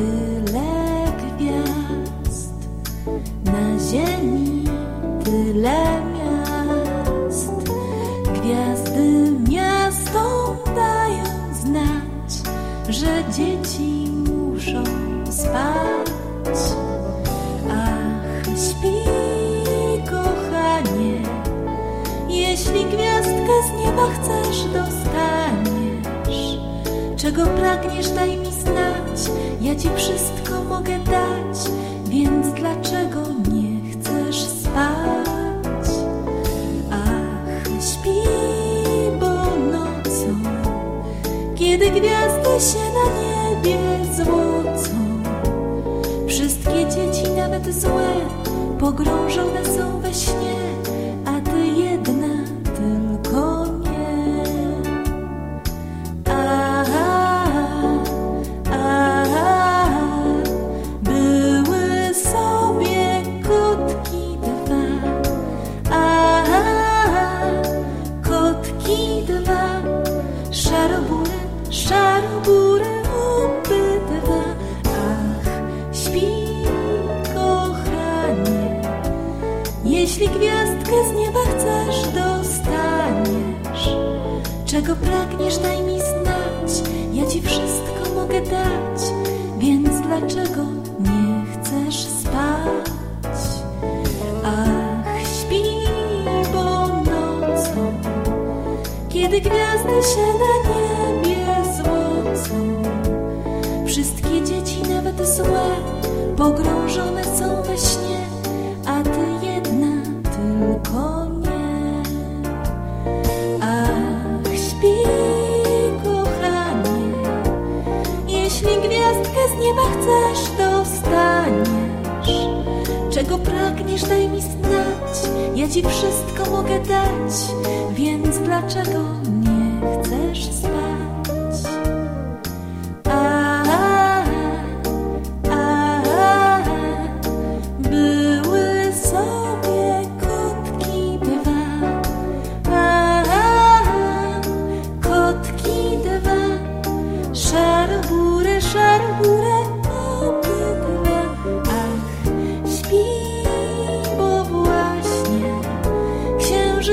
tyle gwiazd, na ziemi tyle miast. Gwiazdy miastom dają znać, że dzieci muszą spać. Ach, śpi, kochanie, jeśli gwiazdkę z nieba chcesz dostać. Czego pragniesz, daj mi znać, ja ci wszystko mogę dać, więc dlaczego nie chcesz spać? Ach, śpi, bo nocą, kiedy gwiazdy się na niebie złocą, wszystkie dzieci, nawet złe, pogrążone są we śnie, jeśli gwiazdkę z nieba chcesz, dostaniesz. Czego pragniesz, daj mi znać, ja ci wszystko mogę dać, więc dlaczego nie chcesz spać? Ach, śpi, bo nocą, kiedy gwiazdy się na niebie złocą, wszystkie dzieci, nawet złe, pogrążone są we śnie, a ty daj mi znać, ja ci wszystko mogę dać, więc dlaczego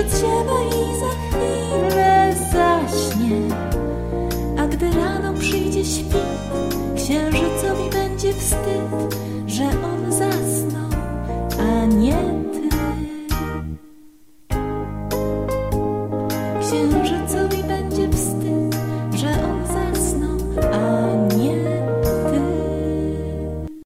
ziewa i za chwilę zaśnie. A gdy rano przyjdzie świt, księżycowi będzie wstyd,